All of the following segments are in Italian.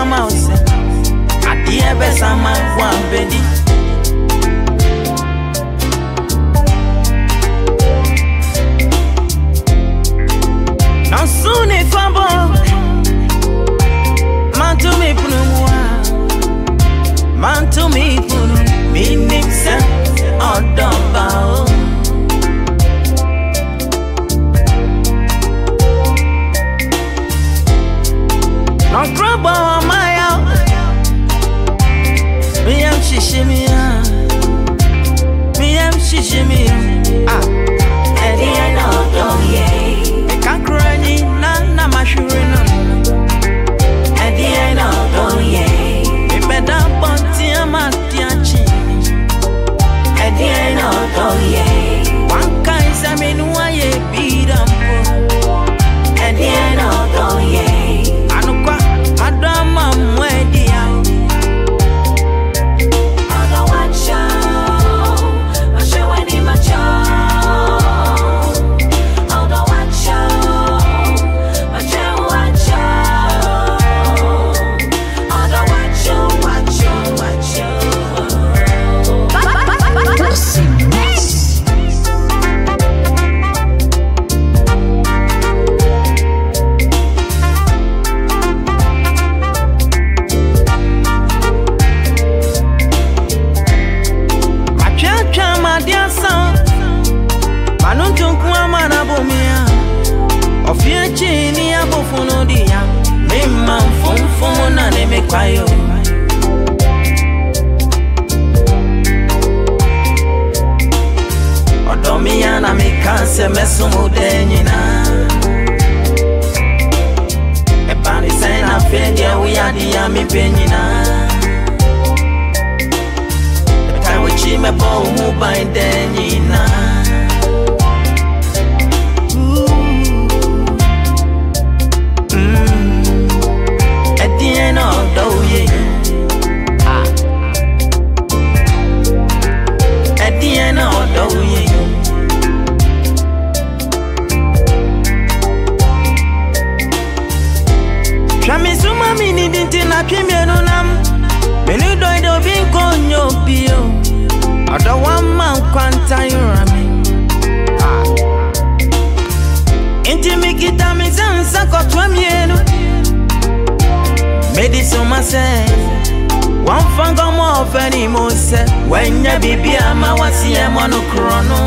mama ose adie besa ma fu shimmy funu diya mi ma fun fun na ne mi kwa yo. ọ̀dọ̀ mi yá na mi ká ṣe mẹ́sùn mú dé nyiná. ẹ̀bá ni sẹ́yìn náà fẹ́ díẹ̀ wíyá díyà mi bẹ́ nyiná. ẹ̀ka ìwé jí mẹ́bọ̀ òun bá ń dẹ́ nyiná. twimienu nam. Mene dɔe dɛ obi nkɔ nyɛ obio ɔdɔ woama nkwantan wura me. Ah. Nti mekita me sɛ nsa kɔtoa mmienu medi soma sɛ wɔmfa nkɔmmɔ ɔfɛ ne mu sɛ wɔanyɛ biribia ma wɔseɛ mɔ no korɔ no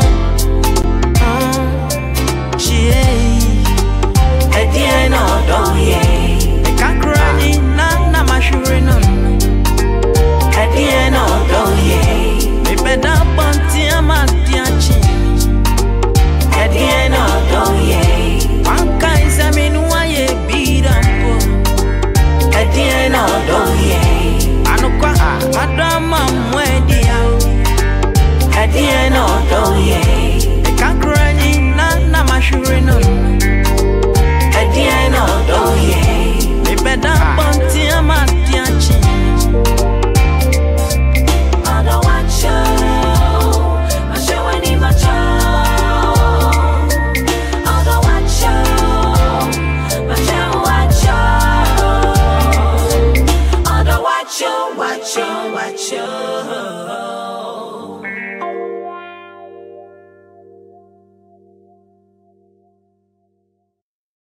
touch you.